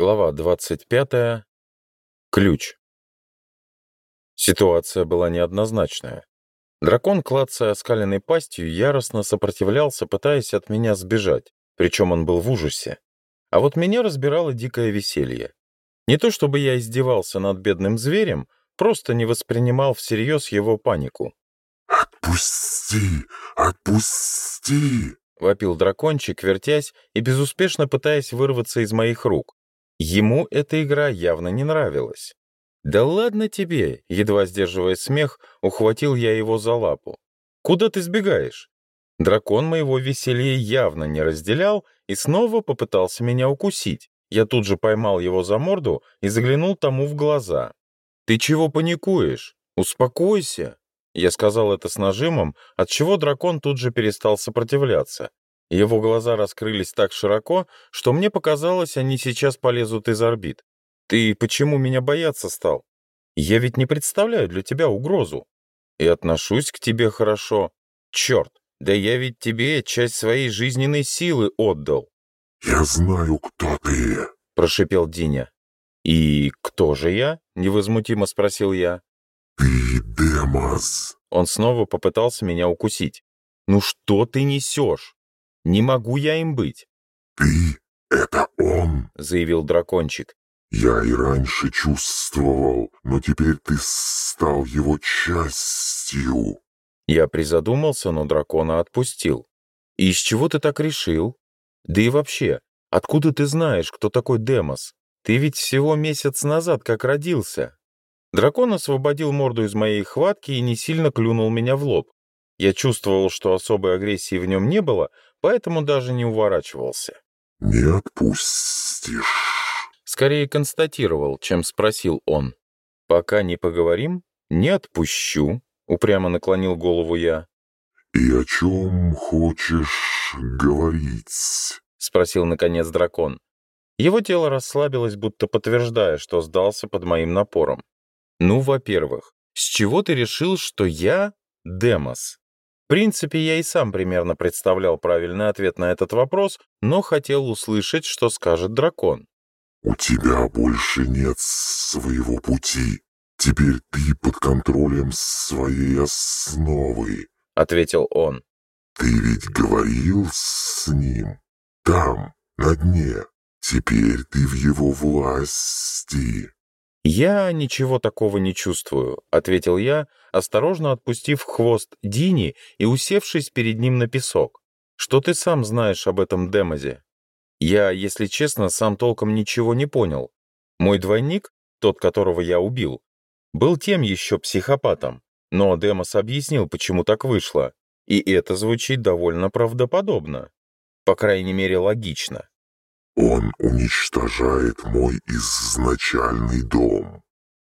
Глава 25. Ключ. Ситуация была неоднозначная. Дракон, клацая оскаленной пастью, яростно сопротивлялся, пытаясь от меня сбежать, причем он был в ужасе. А вот меня разбирало дикое веселье. Не то чтобы я издевался над бедным зверем, просто не воспринимал всерьез его панику. «Отпусти! Отпусти!» — вопил дракончик, вертясь и безуспешно пытаясь вырваться из моих рук. Ему эта игра явно не нравилась. «Да ладно тебе!» — едва сдерживая смех, ухватил я его за лапу. «Куда ты сбегаешь?» Дракон моего веселья явно не разделял и снова попытался меня укусить. Я тут же поймал его за морду и заглянул тому в глаза. «Ты чего паникуешь? Успокойся!» Я сказал это с нажимом, отчего дракон тут же перестал сопротивляться. Его глаза раскрылись так широко, что мне показалось, они сейчас полезут из орбит. «Ты почему меня бояться стал? Я ведь не представляю для тебя угрозу. И отношусь к тебе хорошо. Черт, да я ведь тебе часть своей жизненной силы отдал». «Я знаю, кто ты», — прошипел Диня. «И кто же я?» — невозмутимо спросил я. «Ты Демос». Он снова попытался меня укусить. «Ну что ты несешь? Не могу я им быть. «Ты — это он!» — заявил дракончик. «Я и раньше чувствовал, но теперь ты стал его частью!» Я призадумался, но дракона отпустил. «И из чего ты так решил? Да и вообще, откуда ты знаешь, кто такой Демос? Ты ведь всего месяц назад как родился!» Дракон освободил морду из моей хватки и не сильно клюнул меня в лоб. Я чувствовал, что особой агрессии в нем не было, поэтому даже не уворачивался. «Не отпустишь!» Скорее констатировал, чем спросил он. «Пока не поговорим, не отпущу», — упрямо наклонил голову я. «И о чем хочешь говорить?» — спросил, наконец, дракон. Его тело расслабилось, будто подтверждая, что сдался под моим напором. «Ну, во-первых, с чего ты решил, что я Демос?» В принципе, я и сам примерно представлял правильный ответ на этот вопрос, но хотел услышать, что скажет дракон. «У тебя больше нет своего пути. Теперь ты под контролем своей основы», — ответил он. «Ты ведь говорил с ним? Там, на дне. Теперь ты в его власти». «Я ничего такого не чувствую», — ответил я, осторожно отпустив хвост Дини и усевшись перед ним на песок. «Что ты сам знаешь об этом Демозе?» «Я, если честно, сам толком ничего не понял. Мой двойник, тот, которого я убил, был тем еще психопатом, но Демос объяснил, почему так вышло, и это звучит довольно правдоподобно. По крайней мере, логично. Он уничтожает мой изначальный дом.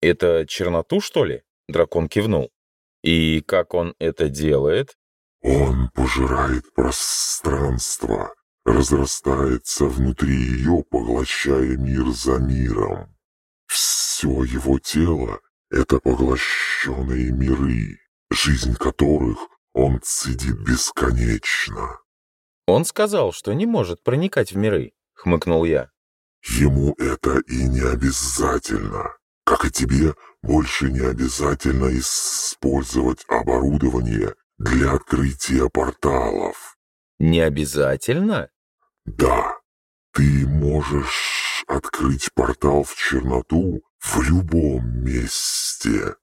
Это черноту, что ли? Дракон кивнул. И как он это делает? Он пожирает пространство, разрастается внутри ее, поглощая мир за миром. Все его тело — это поглощенные миры, жизнь которых он цедит бесконечно. Он сказал, что не может проникать в миры. — хмыкнул я. «Ему это и не обязательно. Как и тебе, больше не обязательно использовать оборудование для открытия порталов». «Не обязательно?» «Да. Ты можешь открыть портал в черноту в любом месте.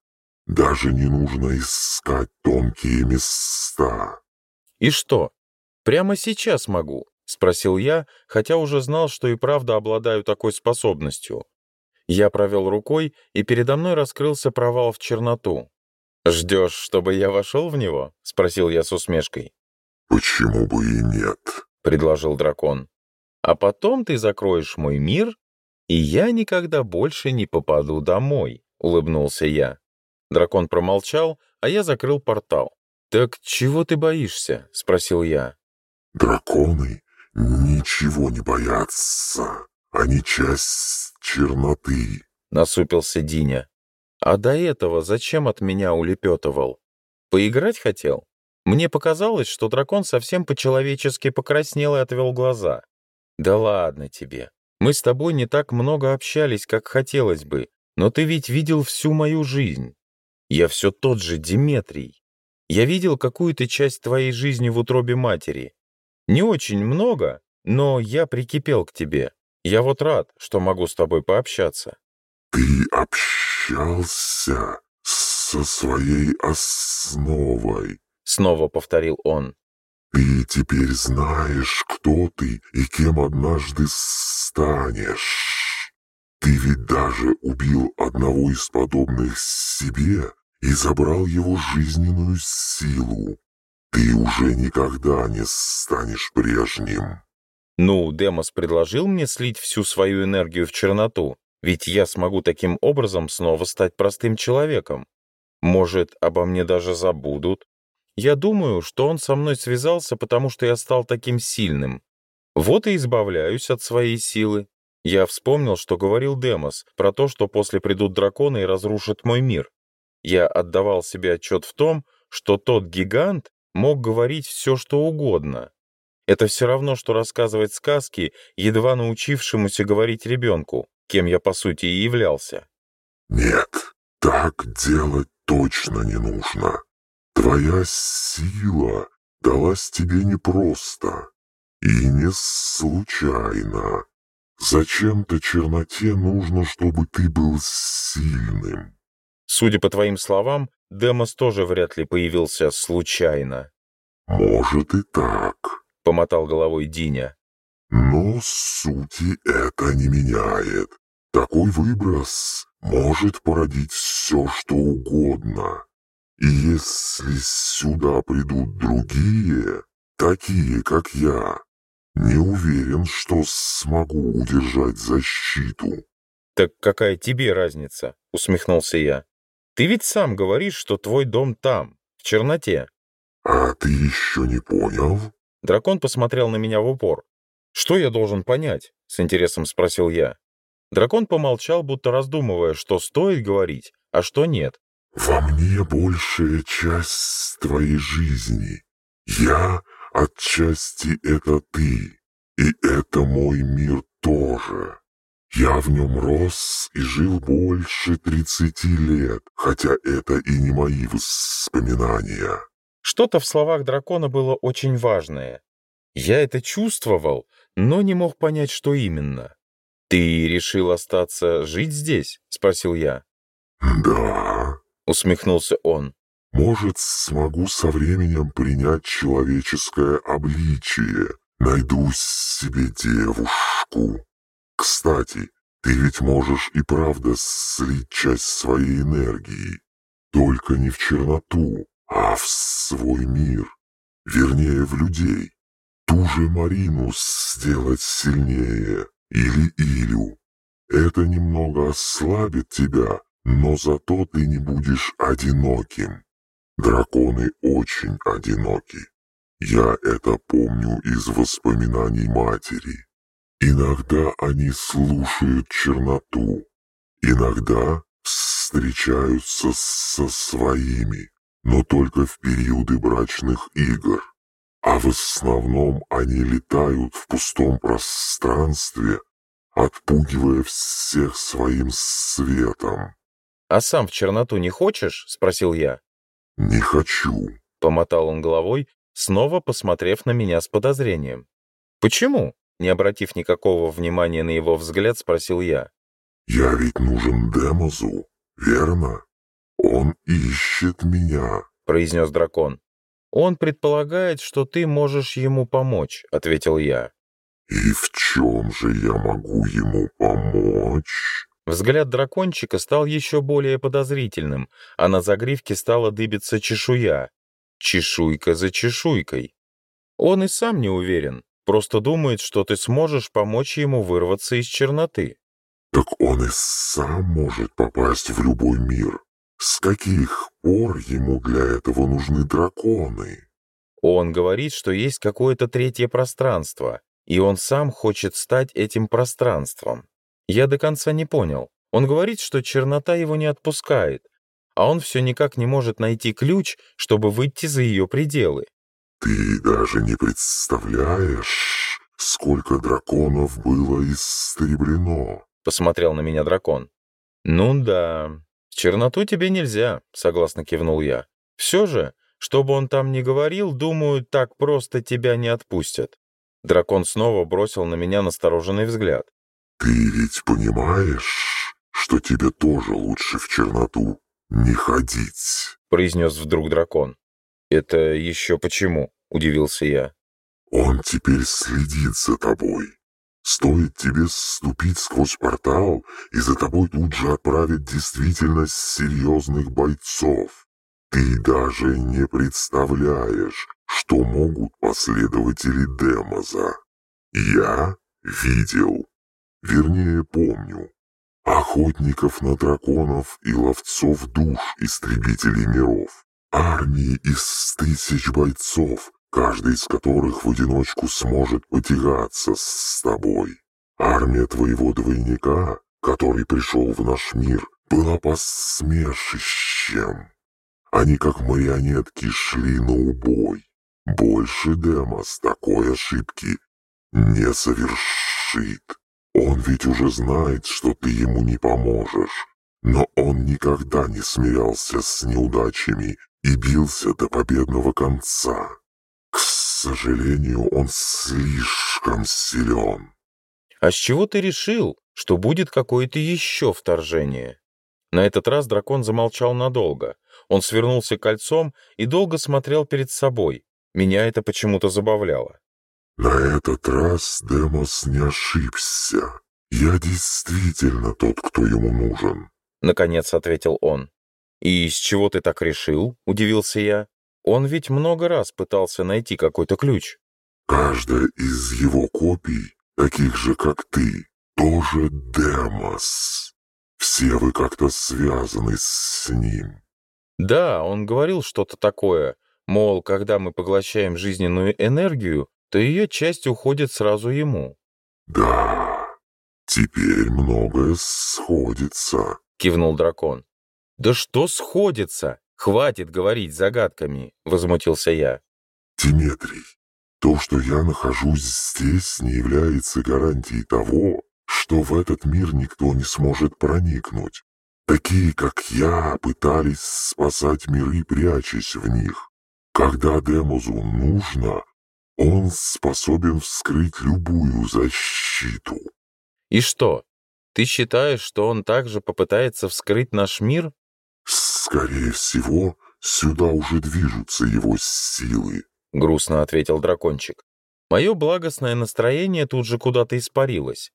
Даже не нужно искать тонкие места». «И что, прямо сейчас могу?» — спросил я, хотя уже знал, что и правда обладаю такой способностью. Я провел рукой, и передо мной раскрылся провал в черноту. «Ждешь, чтобы я вошел в него?» — спросил я с усмешкой. «Почему бы и нет?» — предложил дракон. «А потом ты закроешь мой мир, и я никогда больше не попаду домой», — улыбнулся я. Дракон промолчал, а я закрыл портал. «Так чего ты боишься?» — спросил я. «Драконы ничего не боятся. Они часть черноты», — насупился Диня. «А до этого зачем от меня улепетывал? Поиграть хотел?» Мне показалось, что дракон совсем по-человечески покраснел и отвел глаза. «Да ладно тебе. Мы с тобой не так много общались, как хотелось бы, но ты ведь видел всю мою жизнь. Я все тот же Диметрий. Я видел какую-то часть твоей жизни в утробе матери, не очень много, но я прикипел к тебе. Я вот рад, что могу с тобой пообщаться». «Ты общался со своей основой», — снова повторил он. «Ты теперь знаешь, кто ты и кем однажды станешь. Ты ведь даже убил одного из подобных себе и забрал его жизненную силу. Ты уже никогда не станешь прежним. Ну, Демос предложил мне слить всю свою энергию в черноту, ведь я смогу таким образом снова стать простым человеком. Может, обо мне даже забудут? Я думаю, что он со мной связался, потому что я стал таким сильным. Вот и избавляюсь от своей силы. Я вспомнил, что говорил Демос, про то, что после придут драконы и разрушат мой мир. Я отдавал себе отчет в том, что тот гигант, мог говорить все, что угодно. Это все равно, что рассказывать сказки, едва научившемуся говорить ребенку, кем я, по сути, и являлся. «Нет, так делать точно не нужно. Твоя сила далась тебе непросто и не случайно. Зачем-то черноте нужно, чтобы ты был сильным». Судя по твоим словам, Демос тоже вряд ли появился случайно. «Может и так», — помотал головой Диня. «Но сути это не меняет. Такой выброс может породить все, что угодно. И если сюда придут другие, такие, как я, не уверен, что смогу удержать защиту». «Так какая тебе разница?» — усмехнулся я. Ты ведь сам говоришь, что твой дом там, в черноте». «А ты еще не понял?» Дракон посмотрел на меня в упор. «Что я должен понять?» — с интересом спросил я. Дракон помолчал, будто раздумывая, что стоит говорить, а что нет. «Во мне большая часть твоей жизни. Я отчасти это ты, и это мой мир тоже. Я в нем рос и жил больше 30 лет, хотя это и не мои воспоминания. Что-то в словах дракона было очень важное. Я это чувствовал, но не мог понять, что именно. «Ты решил остаться жить здесь?» — спросил я. «Да», — усмехнулся он. «Может, смогу со временем принять человеческое обличие. Найду себе девушку». Кстати, ты ведь можешь и правда слить часть своей энергии. Только не в черноту, а в свой мир. Вернее, в людей. Ту же Марину сделать сильнее. Или Илю. Это немного ослабит тебя, но зато ты не будешь одиноким. Драконы очень одиноки. Я это помню из воспоминаний матери. Иногда они слушают черноту, иногда встречаются со своими, но только в периоды брачных игр. А в основном они летают в пустом пространстве, отпугивая всех своим светом. «А сам в черноту не хочешь?» — спросил я. «Не хочу», — помотал он головой, снова посмотрев на меня с подозрением. «Почему?» Не обратив никакого внимания на его взгляд, спросил я. «Я ведь нужен Демозу, верно? Он ищет меня», — произнес дракон. «Он предполагает, что ты можешь ему помочь», — ответил я. «И в чем же я могу ему помочь?» Взгляд дракончика стал еще более подозрительным, а на загривке стала дыбиться чешуя. Чешуйка за чешуйкой. Он и сам не уверен, просто думает, что ты сможешь помочь ему вырваться из черноты. Так он и сам может попасть в любой мир. С каких пор ему для этого нужны драконы? Он говорит, что есть какое-то третье пространство, и он сам хочет стать этим пространством. Я до конца не понял. Он говорит, что чернота его не отпускает, а он все никак не может найти ключ, чтобы выйти за ее пределы. Ты даже не представляешь, сколько драконов было истреблено!» — посмотрел на меня дракон. «Ну да, в черноту тебе нельзя», — согласно кивнул я. «Все же, что бы он там ни говорил, думаю, так просто тебя не отпустят». Дракон снова бросил на меня настороженный взгляд. «Ты ведь понимаешь, что тебе тоже лучше в черноту не ходить?» — произнес вдруг дракон. «Это еще почему?» — удивился я. «Он теперь следит за тобой. Стоит тебе ступить сквозь портал, и за тобой тут же отправят действительность серьезных бойцов. Ты даже не представляешь, что могут последователи Демоза. Я видел. Вернее, помню. Охотников на драконов и ловцов душ истребителей миров армии из тысяч бойцов, каждый из которых в одиночку сможет потягаться с тобой. Армия твоего двойника, который пришел в наш мир, была посмешищем. Они как марионетки шли на убой. Больше Демос такой ошибки не совершит. Он ведь уже знает, что ты ему не поможешь. Но он никогда не смирялся с неудачами и бился до победного конца. К сожалению, он слишком силен. А с чего ты решил, что будет какое-то еще вторжение? На этот раз дракон замолчал надолго. Он свернулся кольцом и долго смотрел перед собой. Меня это почему-то забавляло. На этот раз Демос не ошибся. Я действительно тот, кто ему нужен. Наконец ответил он. «И из чего ты так решил?» — удивился я. «Он ведь много раз пытался найти какой-то ключ». «Каждая из его копий, таких же, как ты, тоже Демос. Все вы как-то связаны с ним». «Да, он говорил что-то такое. Мол, когда мы поглощаем жизненную энергию, то ее часть уходит сразу ему». «Да, теперь многое сходится», — кивнул дракон. «Да что сходится? Хватит говорить загадками!» — возмутился я. «Диметрий, то, что я нахожусь здесь, не является гарантией того, что в этот мир никто не сможет проникнуть. Такие, как я, пытались спасать миры, прячась в них. Когда Демозу нужно, он способен вскрыть любую защиту. И что, ты считаешь, что он также попытается вскрыть наш мир? «Скорее всего, сюда уже движутся его силы», — грустно ответил дракончик. Мое благостное настроение тут же куда-то испарилось.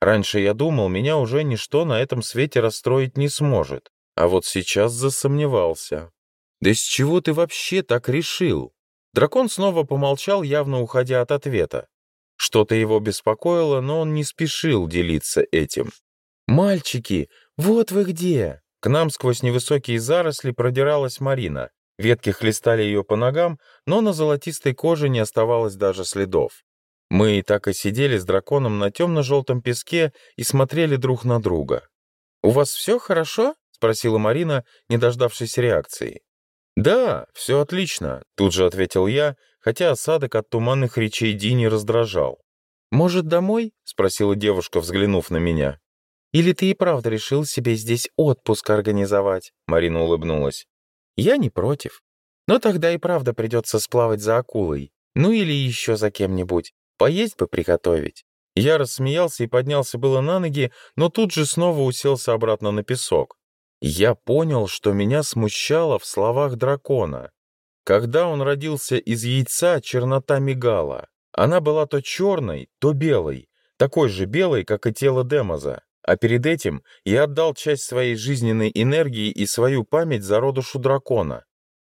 Раньше я думал, меня уже ничто на этом свете расстроить не сможет, а вот сейчас засомневался. «Да с чего ты вообще так решил?» Дракон снова помолчал, явно уходя от ответа. Что-то его беспокоило, но он не спешил делиться этим. «Мальчики, вот вы где!» К нам сквозь невысокие заросли продиралась Марина. Ветки хлестали ее по ногам, но на золотистой коже не оставалось даже следов. Мы и так и сидели с драконом на темно-желтом песке и смотрели друг на друга. «У вас все хорошо?» — спросила Марина, не дождавшись реакции. «Да, все отлично», — тут же ответил я, хотя осадок от туманных речей Дини раздражал. «Может, домой?» — спросила девушка, взглянув на меня. Или ты и правда решил себе здесь отпуск организовать?» Марина улыбнулась. «Я не против. Но тогда и правда придется сплавать за акулой. Ну или еще за кем-нибудь. Поесть бы приготовить». Я рассмеялся и поднялся было на ноги, но тут же снова уселся обратно на песок. Я понял, что меня смущало в словах дракона. Когда он родился из яйца, чернота мигала. Она была то черной, то белой, такой же белой, как и тело Демоза. А перед этим я отдал часть своей жизненной энергии и свою память зародышу дракона.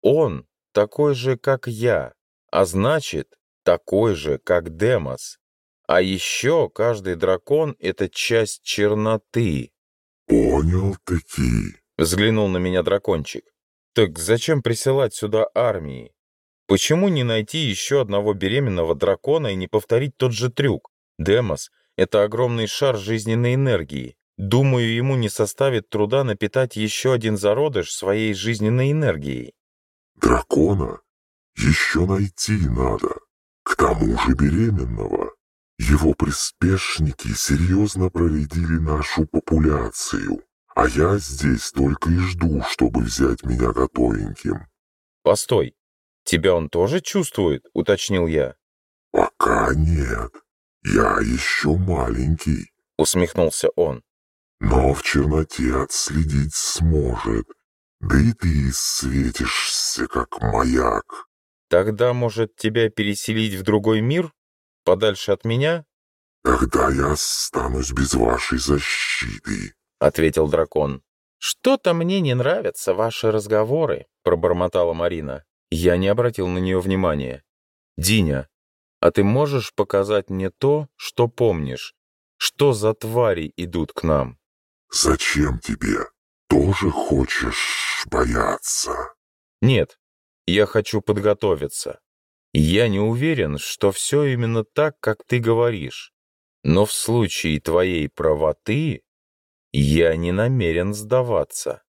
Он такой же, как я, а значит, такой же, как Демос. А еще каждый дракон — это часть черноты. «Понял-таки», — взглянул на меня дракончик. «Так зачем присылать сюда армии? Почему не найти еще одного беременного дракона и не повторить тот же трюк? Демос — это огромный шар жизненной энергии. Думаю, ему не составит труда напитать еще один зародыш своей жизненной энергией. Дракона еще найти надо. К тому же беременного. Его приспешники серьезно проредили нашу популяцию, а я здесь только и жду, чтобы взять меня готовеньким. «Постой, тебя он тоже чувствует?» — уточнил я. «Пока нет. «Я еще маленький», — усмехнулся он. «Но в черноте отследить сможет. Да и ты светишься, как маяк». «Тогда, может, тебя переселить в другой мир? Подальше от меня?» «Тогда я останусь без вашей защиты», — ответил дракон. «Что-то мне не нравятся ваши разговоры», — пробормотала Марина. Я не обратил на нее внимания. «Диня, а ты можешь показать мне то, что помнишь? Что за твари идут к нам? Зачем тебе? Тоже хочешь бояться? Нет, я хочу подготовиться. Я не уверен, что все именно так, как ты говоришь. Но в случае твоей правоты я не намерен сдаваться.